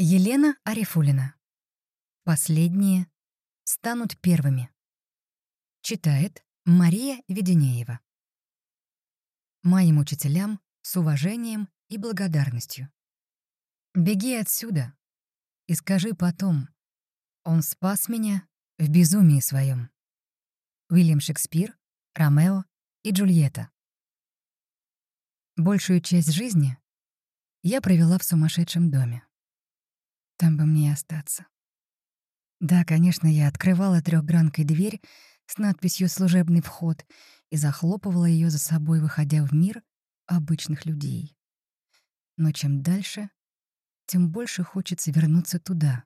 Елена Арифулина. Последние станут первыми. Читает Мария Веденеева. Моим учителям с уважением и благодарностью. Беги отсюда и скажи потом, он спас меня в безумии своем. Уильям Шекспир, Ромео и Джульетта. Большую часть жизни я провела в сумасшедшем доме. Там бы мне и остаться. Да, конечно, я открывала трехгранкой дверь с надписью «Служебный вход» и захлопывала ее за собой, выходя в мир обычных людей. Но чем дальше, тем больше хочется вернуться туда,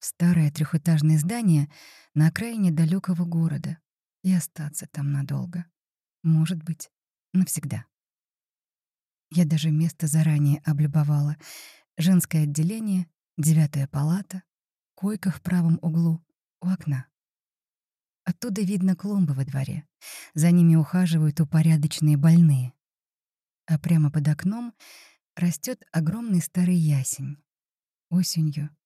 в старое трехэтажное здание на окраине далекого города и остаться там надолго. Может быть, навсегда. Я даже место заранее облюбовала. Женское отделение Девятая палата, койка в правом углу, у окна. Оттуда видно клумбы во дворе. За ними ухаживают упорядоченные больные. А прямо под окном растет огромный старый ясень. Осенью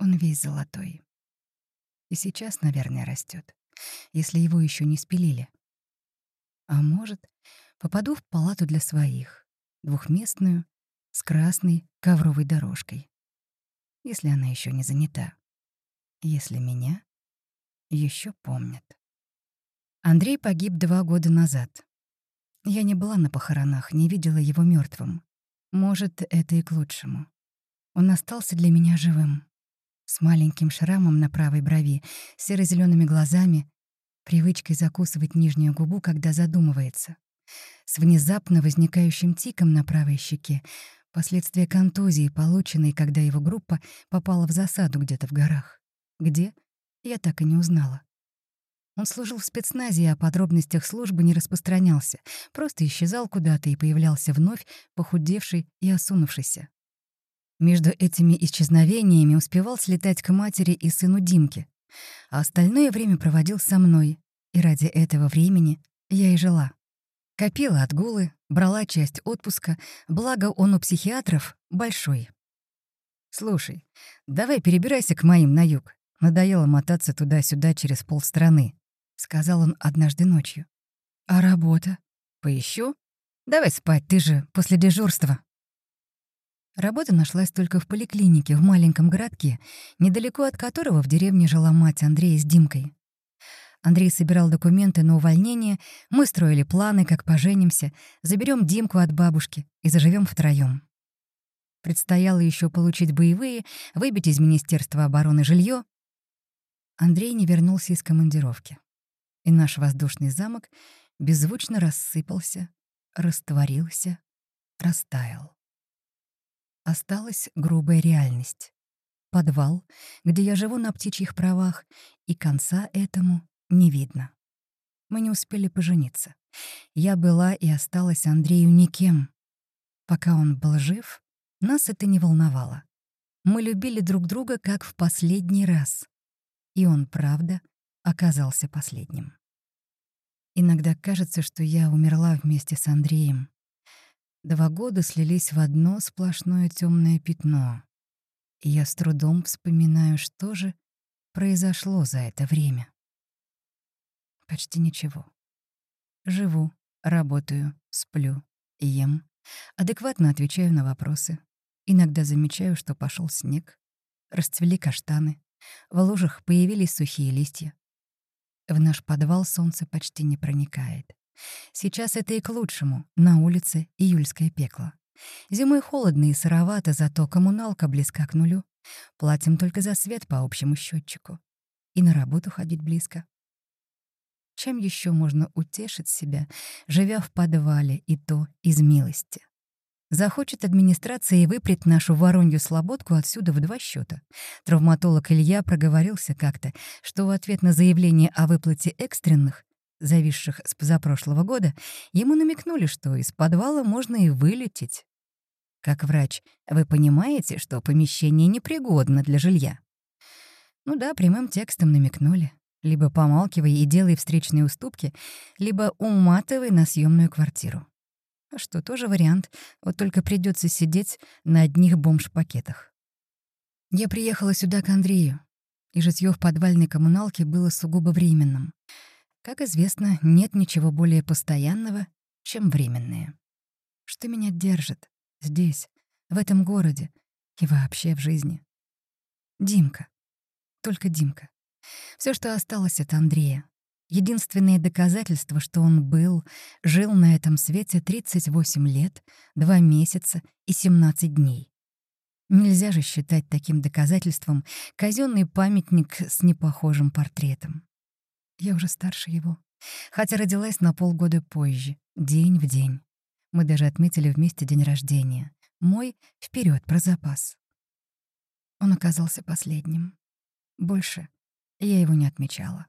он весь золотой. И сейчас, наверное, растет, если его еще не спилили. А может, попаду в палату для своих, двухместную, с красной ковровой дорожкой если она еще не занята. Если меня еще помнят. Андрей погиб два года назад. Я не была на похоронах, не видела его мертвым. Может, это и к лучшему. Он остался для меня живым. С маленьким шрамом на правой брови, серо зелеными глазами, привычкой закусывать нижнюю губу, когда задумывается, с внезапно возникающим тиком на правой щеке, Последствия контузии, полученной, когда его группа попала в засаду где-то в горах. Где? Я так и не узнала. Он служил в спецназе, а о подробностях службы не распространялся, просто исчезал куда-то и появлялся вновь, похудевший и осунувшийся. Между этими исчезновениями успевал слетать к матери и сыну Димке, а остальное время проводил со мной, и ради этого времени я и жила. Копила отгулы, брала часть отпуска, благо он у психиатров большой. «Слушай, давай перебирайся к моим на юг. Надоело мотаться туда-сюда через полстраны», — сказал он однажды ночью. «А работа? Поищу? Давай спать, ты же после дежурства». Работа нашлась только в поликлинике в маленьком городке, недалеко от которого в деревне жила мать Андрея с Димкой. Андрей собирал документы на увольнение, мы строили планы, как поженимся, заберем Димку от бабушки и заживем втроем. Предстояло еще получить боевые, выбить из Министерства обороны жилье. Андрей не вернулся из командировки. И наш воздушный замок беззвучно рассыпался, растворился, растаял. Осталась грубая реальность. Подвал, где я живу на птичьих правах, и конца этому не видно. Мы не успели пожениться. Я была и осталась Андрею никем. Пока он был жив, нас это не волновало. Мы любили друг друга как в последний раз. И он, правда, оказался последним. Иногда кажется, что я умерла вместе с Андреем. Два года слились в одно сплошное темное пятно. И я с трудом вспоминаю, что же произошло за это время. Почти ничего. Живу, работаю, сплю, ем. Адекватно отвечаю на вопросы. Иногда замечаю, что пошел снег. Расцвели каштаны. В лужах появились сухие листья. В наш подвал солнце почти не проникает. Сейчас это и к лучшему. На улице июльское пекло. Зимой холодно и сыровато, зато коммуналка близка к нулю. Платим только за свет по общему счетчику. И на работу ходить близко. Чем еще можно утешить себя, живя в подвале, и то из милости? Захочет администрация и выпрет нашу воронью слободку отсюда в два счета. Травматолог Илья проговорился как-то, что в ответ на заявление о выплате экстренных, зависших с позапрошлого года, ему намекнули, что из подвала можно и вылететь. Как врач, вы понимаете, что помещение непригодно для жилья? Ну да, прямым текстом намекнули. Либо помалкивай и делай встречные уступки, либо уматывай на съемную квартиру. А что, тоже вариант, вот только придется сидеть на одних бомж-пакетах. Я приехала сюда к Андрею, и житьё в подвальной коммуналке было сугубо временным. Как известно, нет ничего более постоянного, чем временное. Что меня держит здесь, в этом городе и вообще в жизни? Димка. Только Димка. Все, что осталось от Андрея. Единственное доказательство, что он был, жил на этом свете 38 лет, 2 месяца и 17 дней. Нельзя же считать таким доказательством казенный памятник с непохожим портретом. Я уже старше его, хотя родилась на полгода позже, день в день. Мы даже отметили вместе день рождения. Мой вперед про запас. Он оказался последним. Больше я его не отмечала.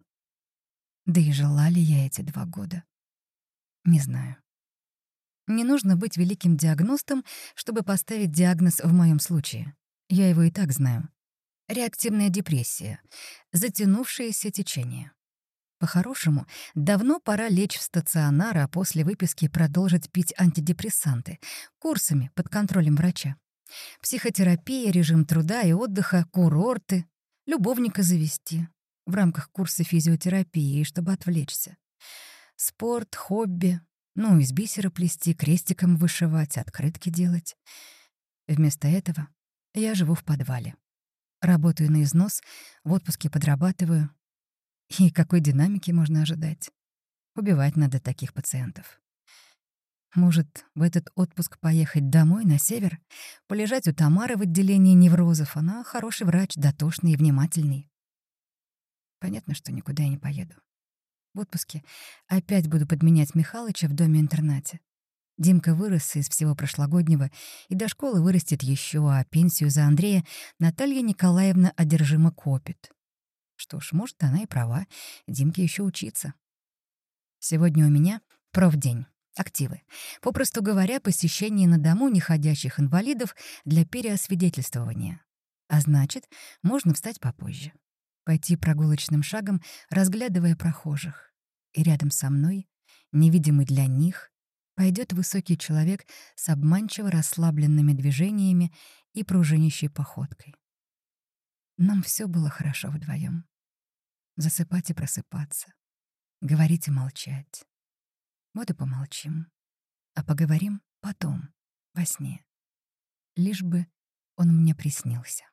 Да и жила ли я эти два года? Не знаю. Не нужно быть великим диагностом, чтобы поставить диагноз в моем случае. Я его и так знаю. Реактивная депрессия. Затянувшееся течение. По-хорошему, давно пора лечь в стационар, а после выписки продолжить пить антидепрессанты, курсами под контролем врача. Психотерапия, режим труда и отдыха, курорты, любовника завести в рамках курса физиотерапии, чтобы отвлечься. Спорт, хобби, ну, из бисера плести, крестиком вышивать, открытки делать. Вместо этого я живу в подвале. Работаю на износ, в отпуске подрабатываю, и какой динамики можно ожидать? Убивать надо таких пациентов. Может, в этот отпуск поехать домой, на север? Полежать у Тамары в отделении неврозов. Она хороший врач, дотошный и внимательный. Понятно, что никуда я не поеду. В отпуске опять буду подменять Михалыча в доме-интернате. Димка вырос из всего прошлогоднего и до школы вырастет еще, а пенсию за Андрея Наталья Николаевна одержимо копит. Что ж, может, она и права. Димке еще учиться. Сегодня у меня профдень. Активы. Попросту говоря, посещение на дому неходящих инвалидов для переосвидетельствования. А значит, можно встать попозже. Пойти прогулочным шагом, разглядывая прохожих. И рядом со мной, невидимый для них, пойдет высокий человек с обманчиво расслабленными движениями и пружинящей походкой. Нам все было хорошо вдвоем засыпать и просыпаться, говорить и молчать. Вот и помолчим, а поговорим потом, во сне. Лишь бы он мне приснился.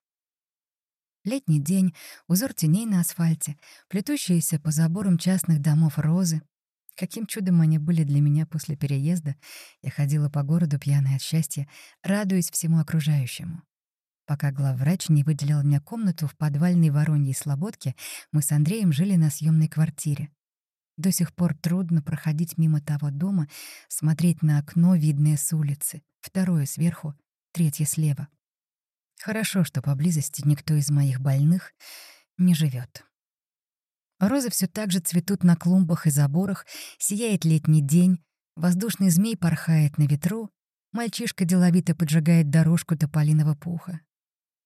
Летний день, узор теней на асфальте, плетущиеся по заборам частных домов розы. Каким чудом они были для меня после переезда. Я ходила по городу пьяная от счастья, радуясь всему окружающему. Пока главврач не выделил мне комнату в подвальной Вороньей Слободке, мы с Андреем жили на съемной квартире. До сих пор трудно проходить мимо того дома, смотреть на окно, видное с улицы, второе сверху, третье слева. Хорошо, что поблизости никто из моих больных не живет. Розы все так же цветут на клумбах и заборах, сияет летний день, воздушный змей порхает на ветру, мальчишка деловито поджигает дорожку тополиного пуха.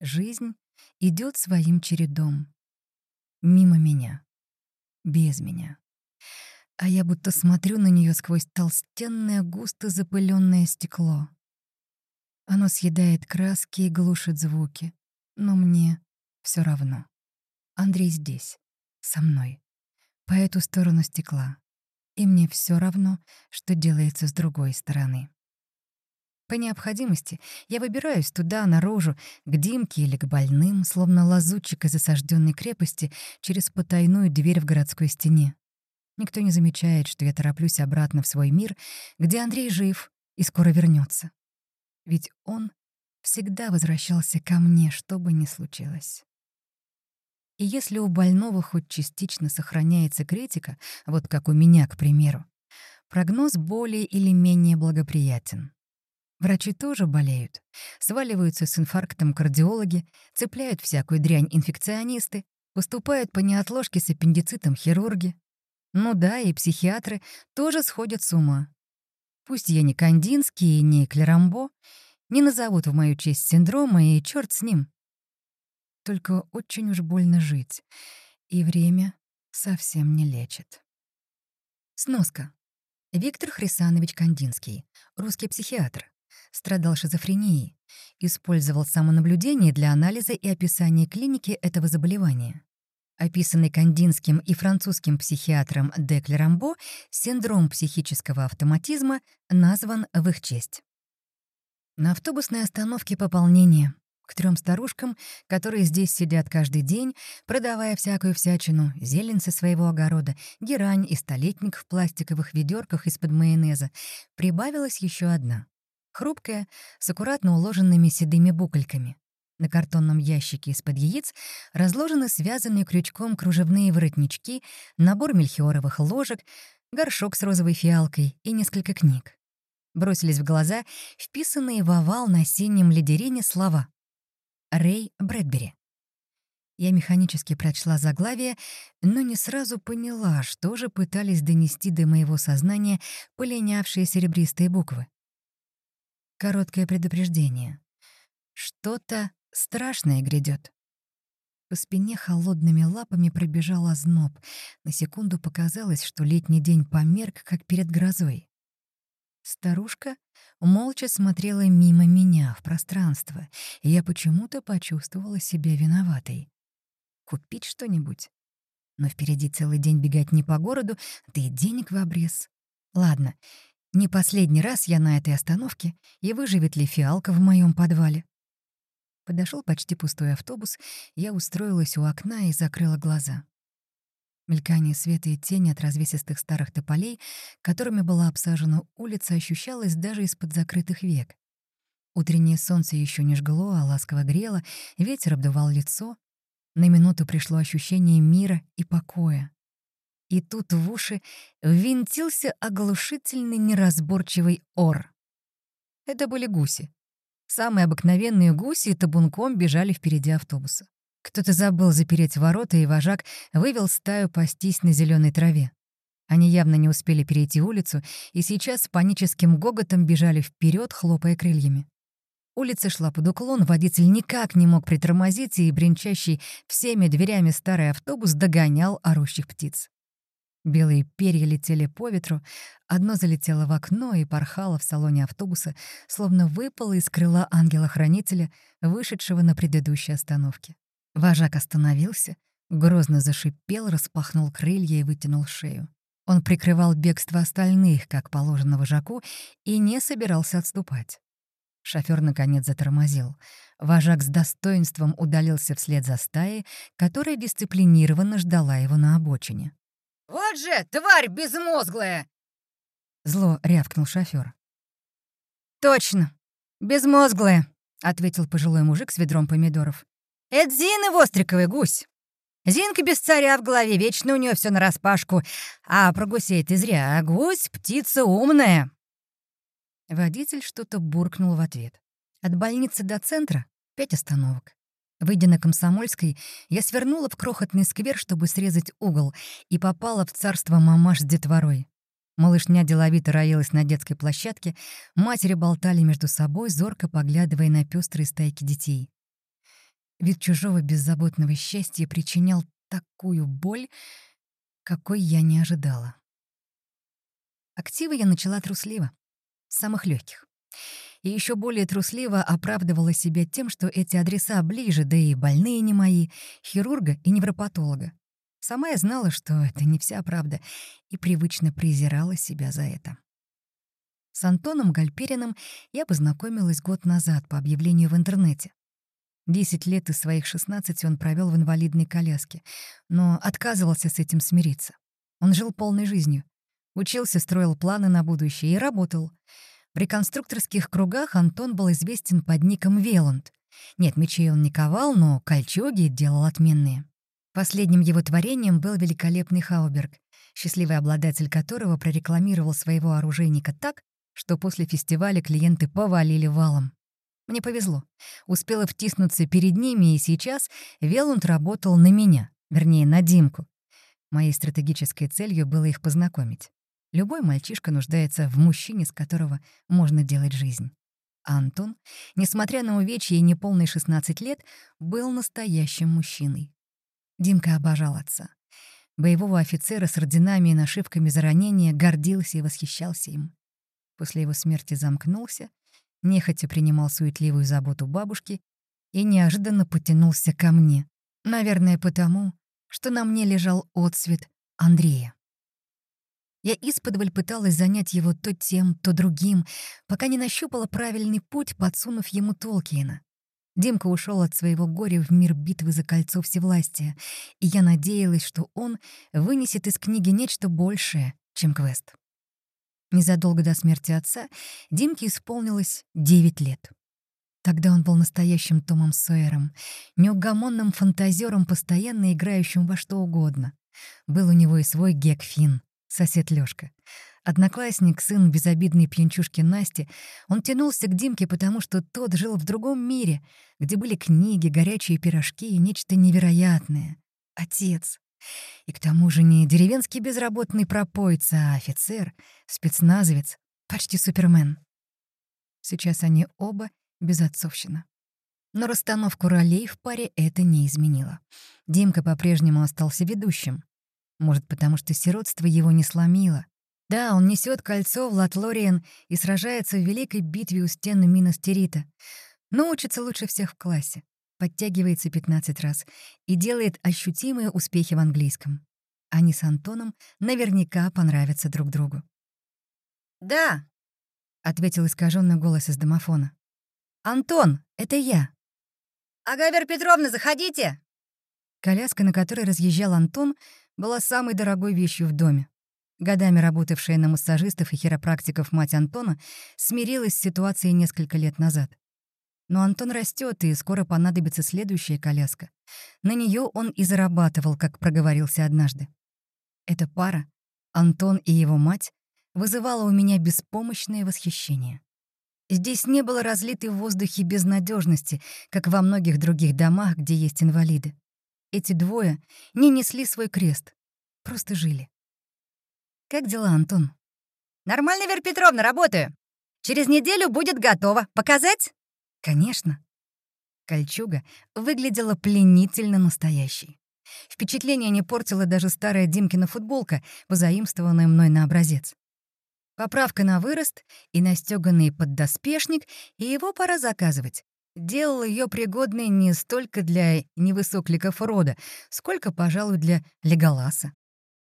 Жизнь идет своим чередом. Мимо меня. Без меня. А я будто смотрю на нее сквозь толстенное, густо запыленное стекло. Оно съедает краски и глушит звуки. Но мне все равно. Андрей здесь, со мной, по эту сторону стекла. И мне все равно, что делается с другой стороны. По необходимости я выбираюсь туда, наружу, к Димке или к больным, словно лазутчик из осажденной крепости через потайную дверь в городской стене. Никто не замечает, что я тороплюсь обратно в свой мир, где Андрей жив и скоро вернется. Ведь он всегда возвращался ко мне, что бы ни случилось. И если у больного хоть частично сохраняется критика, вот как у меня, к примеру, прогноз более или менее благоприятен. Врачи тоже болеют. Сваливаются с инфарктом кардиологи, цепляют всякую дрянь инфекционисты, поступают по неотложке с аппендицитом хирурги. Ну да, и психиатры тоже сходят с ума. Пусть я не Кандинский не Клерамбо, не назовут в мою честь синдрома, и черт с ним. Только очень уж больно жить, и время совсем не лечит. Сноска. Виктор Хрисанович Кандинский, русский психиатр, страдал шизофренией, использовал самонаблюдение для анализа и описания клиники этого заболевания. Описанный кандинским и французским психиатром Деклерамбо, синдром психического автоматизма назван в их честь. На автобусной остановке пополнение. К трем старушкам, которые здесь сидят каждый день, продавая всякую всячину, зелень со своего огорода, герань и столетник в пластиковых ведерках из-под майонеза, прибавилась еще одна. Хрупкая, с аккуратно уложенными седыми букольками. На картонном ящике из-под яиц разложены связанные крючком кружевные воротнички, набор мельхиоровых ложек, горшок с розовой фиалкой и несколько книг. Бросились в глаза вписанные в овал на синем лидерине слова. Рэй Брэдбери. Я механически прочла заглавие, но не сразу поняла, что же пытались донести до моего сознания полинявшие серебристые буквы. Короткое предупреждение. Что-то Страшное грядет. По спине холодными лапами пробежал озноб. На секунду показалось, что летний день померк, как перед грозой. Старушка молча смотрела мимо меня в пространство, и я почему-то почувствовала себя виноватой. Купить что-нибудь? Но впереди целый день бегать не по городу, да и денег в обрез. Ладно, не последний раз я на этой остановке, и выживет ли фиалка в моем подвале. Подошел почти пустой автобус, я устроилась у окна и закрыла глаза. Мелькание света и тени от развесистых старых тополей, которыми была обсажена улица, ощущалось даже из-под закрытых век. Утреннее солнце еще не жгло, а ласково грело, ветер обдувал лицо. На минуту пришло ощущение мира и покоя. И тут в уши ввинтился оглушительный неразборчивый ор. Это были гуси. Самые обыкновенные гуси табунком бежали впереди автобуса. Кто-то забыл запереть ворота, и вожак вывел стаю пастись на зеленой траве. Они явно не успели перейти улицу, и сейчас с паническим гоготом бежали вперед, хлопая крыльями. Улица шла под уклон, водитель никак не мог притормозить, и бренчащий всеми дверями старый автобус догонял орущих птиц. Белые перья летели по ветру, одно залетело в окно и порхало в салоне автобуса, словно выпало из крыла ангела-хранителя, вышедшего на предыдущей остановке. Вожак остановился, грозно зашипел, распахнул крылья и вытянул шею. Он прикрывал бегство остальных, как положено вожаку, и не собирался отступать. Шофёр наконец затормозил. Вожак с достоинством удалился вслед за стаей, которая дисциплинированно ждала его на обочине. «Вот же, тварь безмозглая!» Зло рявкнул шофер. «Точно, безмозглая», — ответил пожилой мужик с ведром помидоров. «Это Зина Востриковый гусь. Зинка без царя в голове, вечно у нее все нараспашку. А про гусей ты зря, а гусь — птица умная». Водитель что-то буркнул в ответ. От больницы до центра — пять остановок. Выйдя на Комсомольской, я свернула в крохотный сквер, чтобы срезать угол, и попала в царство мамаш с детворой. Малышня деловито роилась на детской площадке, матери болтали между собой, зорко поглядывая на пестрые стайки детей. Вид чужого беззаботного счастья причинял такую боль, какой я не ожидала. Активы я начала трусливо, самых легких и еще более трусливо оправдывала себя тем, что эти адреса ближе, да и больные не мои, хирурга и невропатолога. Сама я знала, что это не вся правда, и привычно презирала себя за это. С Антоном Гальпериным я познакомилась год назад по объявлению в интернете. Десять лет из своих шестнадцати он провел в инвалидной коляске, но отказывался с этим смириться. Он жил полной жизнью. Учился, строил планы на будущее и работал — в реконструкторских кругах Антон был известен под ником Веланд. Нет, мечей он не ковал, но кольчуги делал отменные. Последним его творением был великолепный Хауберг, счастливый обладатель которого прорекламировал своего оружейника так, что после фестиваля клиенты повалили валом. Мне повезло. Успела втиснуться перед ними, и сейчас Велунд работал на меня, вернее, на Димку. Моей стратегической целью было их познакомить. Любой мальчишка нуждается в мужчине, с которого можно делать жизнь. А Антон, несмотря на увечья и неполные 16 лет, был настоящим мужчиной. Димка обожал отца. Боевого офицера с орденами и нашивками за ранение гордился и восхищался им. После его смерти замкнулся, нехотя принимал суетливую заботу бабушки и неожиданно потянулся ко мне. Наверное, потому, что на мне лежал отсвет Андрея. Я исподволь пыталась занять его то тем, то другим, пока не нащупала правильный путь, подсунув ему Толкиена. Димка ушел от своего горя в мир битвы за кольцо всевластия, и я надеялась, что он вынесет из книги нечто большее, чем квест. Незадолго до смерти отца Димке исполнилось 9 лет. Тогда он был настоящим Томом Сойером, неугомонным фантазером, постоянно играющим во что угодно. Был у него и свой Гек Финн, сосед Лёшка. Одноклассник, сын безобидной пьянчушки Насти, он тянулся к Димке, потому что тот жил в другом мире, где были книги, горячие пирожки и нечто невероятное. Отец. И к тому же не деревенский безработный пропойца, а офицер, спецназовец, почти супермен. Сейчас они оба безотцовщина. Но расстановку ролей в паре это не изменило. Димка по-прежнему остался ведущим. Может, потому что сиротство его не сломило. Да, он несет кольцо в Латлориен и сражается в великой битве у стен Минастерита, но учится лучше всех в классе, подтягивается 15 раз и делает ощутимые успехи в английском. Они с Антоном наверняка понравятся друг другу. «Да», — ответил искаженный голос из домофона. «Антон, это я». «Ага, Вера Петровна, заходите!» Коляска, на которой разъезжал Антон, была самой дорогой вещью в доме. Годами работавшая на массажистов и хиропрактиков мать Антона смирилась с ситуацией несколько лет назад. Но Антон растет, и скоро понадобится следующая коляска. На нее он и зарабатывал, как проговорился однажды. Эта пара, Антон и его мать, вызывала у меня беспомощное восхищение. Здесь не было разлитой в воздухе безнадежности, как во многих других домах, где есть инвалиды. Эти двое не несли свой крест, просто жили. «Как дела, Антон?» «Нормально, Вера Петровна, работаю. Через неделю будет готово. Показать?» «Конечно». Кольчуга выглядела пленительно настоящей. Впечатление не портила даже старая Димкина футболка, позаимствованная мной на образец. Поправка на вырост и настёганный поддоспешник, и его пора заказывать. Делал ее пригодной не столько для невысокликов рода, сколько, пожалуй, для Леголаса.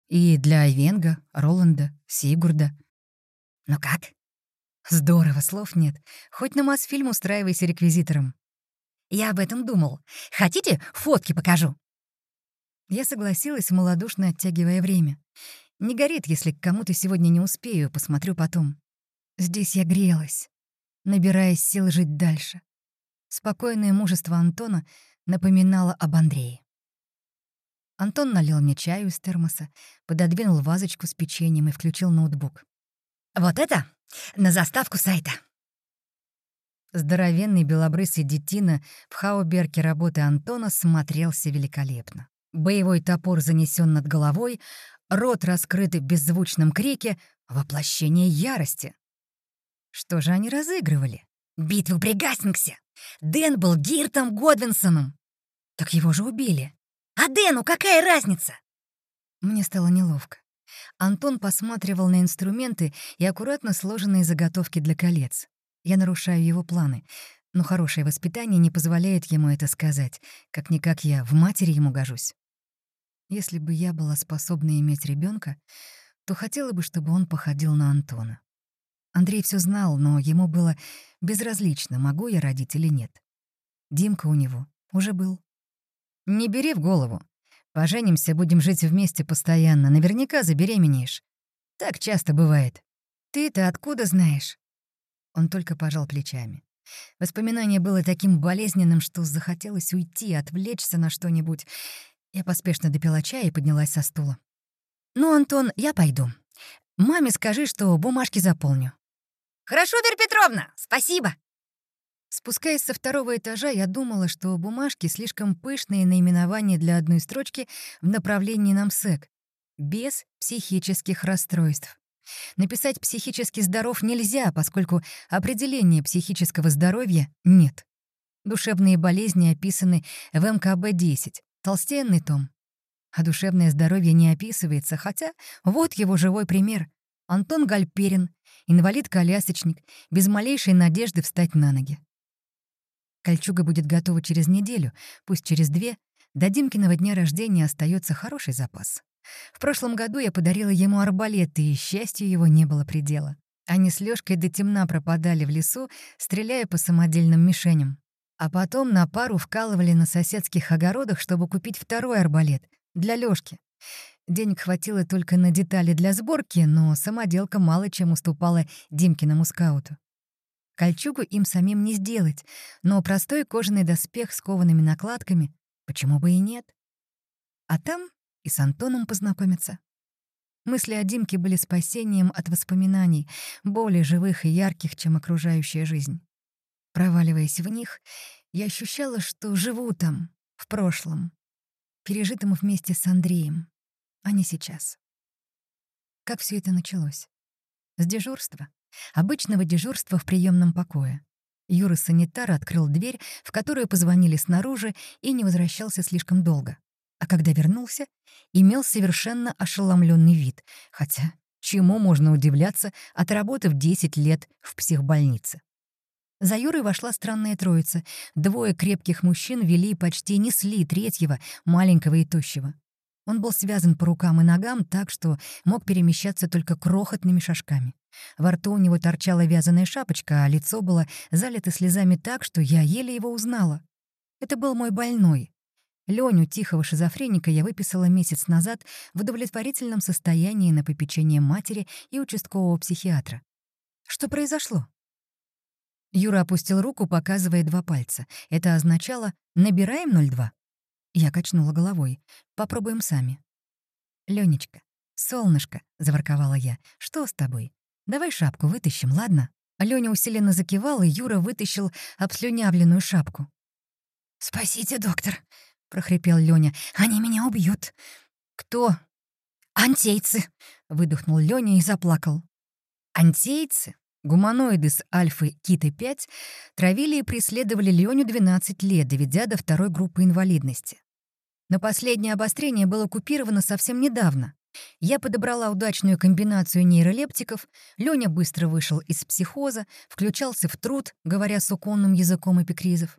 И для Айвенга, Роланда, Сигурда. Ну как? Здорово, слов нет. Хоть на Мосфильм устраивайся реквизитором. Я об этом думал. Хотите, фотки покажу? Я согласилась, малодушно оттягивая время. Не горит, если к кому-то сегодня не успею, посмотрю потом. Здесь я грелась, набираясь сил жить дальше. Спокойное мужество Антона напоминало об Андрее. Антон налил мне чаю из термоса, пододвинул вазочку с печеньем и включил ноутбук. «Вот это на заставку сайта!» Здоровенный белобрысый детина в хауберке работы Антона смотрелся великолепно. Боевой топор занесен над головой, рот раскрыт в беззвучном крике, воплощение ярости. Что же они разыгрывали? Битву при Гастингсе! Дэн был Гиртом Годвинсоном! Так его же убили. А Дэну какая разница? Мне стало неловко. Антон посматривал на инструменты и аккуратно сложенные заготовки для колец. Я нарушаю его планы, но хорошее воспитание не позволяет ему это сказать. Как-никак я в матери ему гожусь. Если бы я была способна иметь ребенка, то хотела бы, чтобы он походил на Антона. Андрей все знал, но ему было безразлично, могу я родить или нет. Димка у него уже был. Не бери в голову. Поженимся, будем жить вместе постоянно. Наверняка забеременеешь. Так часто бывает. Ты-то откуда знаешь? Он только пожал плечами. Воспоминание было таким болезненным, что захотелось уйти, отвлечься на что-нибудь. Я поспешно допила чай и поднялась со стула. «Ну, Антон, я пойду. Маме скажи, что бумажки заполню». «Хорошо, Вера Петровна, спасибо!» Спускаясь со второго этажа, я думала, что бумажки слишком пышные наименования для одной строчки в направлении намсек, без психических расстройств. Написать «психически здоров» нельзя, поскольку определения психического здоровья нет. Душевные болезни описаны в МКБ-10, толстенный том. А душевное здоровье не описывается, хотя вот его живой пример. Антон Гальперин, инвалид-колясочник, без малейшей надежды встать на ноги. Кольчуга будет готова через неделю, пусть через две. До Димкиного дня рождения остается хороший запас. В прошлом году я подарила ему арбалет, и счастью его не было предела. Они с Лёшкой до темна пропадали в лесу, стреляя по самодельным мишеням. А потом на пару вкалывали на соседских огородах, чтобы купить второй арбалет для Лёшки. Денег хватило только на детали для сборки, но самоделка мало чем уступала Димкиному скауту. Кольчугу им самим не сделать, но простой кожаный доспех с коваными накладками почему бы и нет? А там и с Антоном познакомиться. Мысли о Димке были спасением от воспоминаний, более живых и ярких, чем окружающая жизнь. Проваливаясь в них, я ощущала, что живу там, в прошлом, пережитым вместе с Андреем, а не сейчас. Как все это началось? С дежурства. Обычного дежурства в приемном покое. Юра-санитар открыл дверь, в которую позвонили снаружи, и не возвращался слишком долго а когда вернулся, имел совершенно ошеломленный вид, хотя чему можно удивляться, отработав 10 лет в психбольнице. За Юрой вошла странная троица. Двое крепких мужчин вели почти несли третьего, маленького и тощего. Он был связан по рукам и ногам так, что мог перемещаться только крохотными шажками. Во рту у него торчала вязаная шапочка, а лицо было залито слезами так, что я еле его узнала. Это был мой больной, Леню, тихого шизофреника, я выписала месяц назад в удовлетворительном состоянии на попечение матери и участкового психиатра. Что произошло? Юра опустил руку, показывая два пальца. Это означало «набираем 02». Я качнула головой. «Попробуем сами». «Ленечка, солнышко», — заворковала я, — «что с тобой? Давай шапку вытащим, ладно?» Лёня усиленно закивал, и Юра вытащил обслюнявленную шапку. «Спасите, доктор!» — прохрипел Лёня. «Они меня убьют». «Кто?» «Антейцы», — выдохнул Лёня и заплакал. Антейцы, гуманоиды с альфы Киты-5, травили и преследовали Лёню 12 лет, доведя до второй группы инвалидности. Но последнее обострение было купировано совсем недавно. Я подобрала удачную комбинацию нейролептиков, Лёня быстро вышел из психоза, включался в труд, говоря суконным языком эпикризов.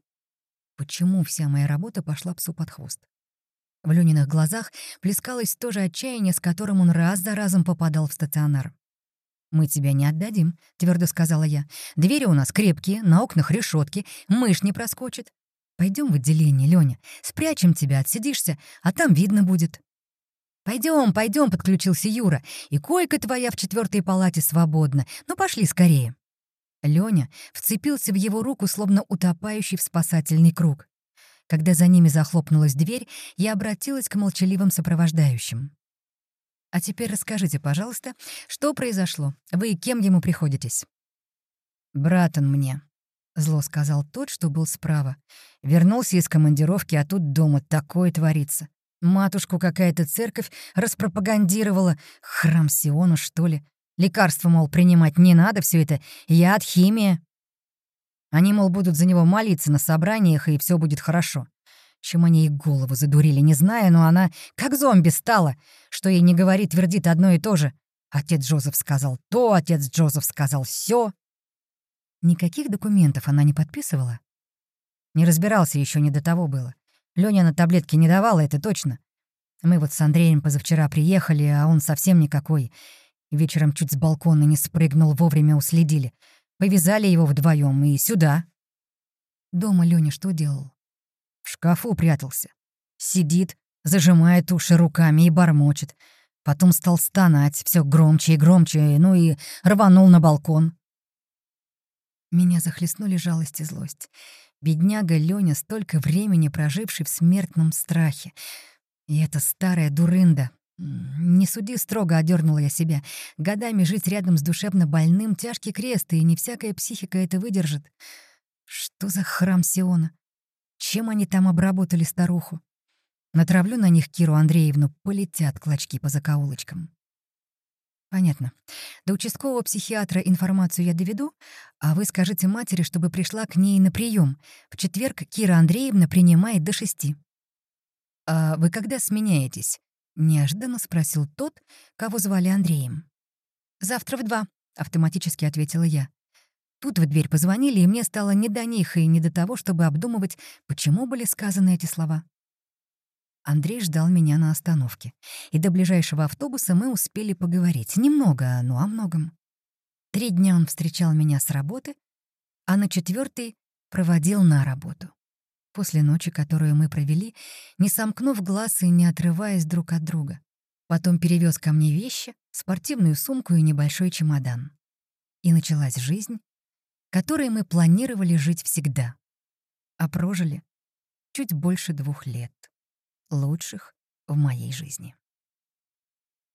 Почему вся моя работа пошла псу под хвост? В Лёниных глазах плескалось то же отчаяние, с которым он раз за разом попадал в стационар. «Мы тебя не отдадим», — твердо сказала я. «Двери у нас крепкие, на окнах решетки, мышь не проскочит. Пойдем в отделение, Лёня, спрячем тебя, отсидишься, а там видно будет». Пойдем, пойдем, подключился Юра. «И койка твоя в четвертой палате свободна. Ну, пошли скорее». Лёня вцепился в его руку, словно утопающий в спасательный круг. Когда за ними захлопнулась дверь, я обратилась к молчаливым сопровождающим. «А теперь расскажите, пожалуйста, что произошло? Вы кем ему приходитесь?» «Брат он мне», — зло сказал тот, что был справа. Вернулся из командировки, а тут дома такое творится. Матушку какая-то церковь распропагандировала. Храм Сиона, что ли? Лекарства, мол, принимать не надо, все это яд, химия. Они, мол, будут за него молиться на собраниях, и все будет хорошо. Чем они ей голову задурили, не знаю, но она как зомби стала. Что ей не говорит, твердит одно и то же. Отец Джозеф сказал то, отец Джозеф сказал все. Никаких документов она не подписывала? Не разбирался, еще не до того было. Лёня на таблетки не давала, это точно. Мы вот с Андреем позавчера приехали, а он совсем никакой. Вечером чуть с балкона не спрыгнул, вовремя уследили. Повязали его вдвоем и сюда. Дома Лёня что делал? В шкафу прятался. Сидит, зажимает уши руками и бормочет. Потом стал стонать, все громче и громче, ну и рванул на балкон. Меня захлестнули жалость и злость. Бедняга Лёня, столько времени проживший в смертном страхе. И эта старая дурында, «Не суди строго», — одернула я себя. «Годами жить рядом с душевно больным — тяжкий крест, и не всякая психика это выдержит. Что за храм Сиона? Чем они там обработали старуху? Натравлю на них Киру Андреевну, полетят клочки по закоулочкам». «Понятно. До участкового психиатра информацию я доведу, а вы скажите матери, чтобы пришла к ней на прием. В четверг Кира Андреевна принимает до шести». «А вы когда сменяетесь?» — неожиданно спросил тот, кого звали Андреем. «Завтра в два», — автоматически ответила я. Тут в дверь позвонили, и мне стало не до них и не до того, чтобы обдумывать, почему были сказаны эти слова. Андрей ждал меня на остановке, и до ближайшего автобуса мы успели поговорить. Немного, но о многом. Три дня он встречал меня с работы, а на четвертый проводил на работу. После ночи, которую мы провели, не сомкнув глаз и не отрываясь друг от друга. Потом перевез ко мне вещи, спортивную сумку и небольшой чемодан. И началась жизнь, которой мы планировали жить всегда, а прожили чуть больше двух лет, лучших в моей жизни.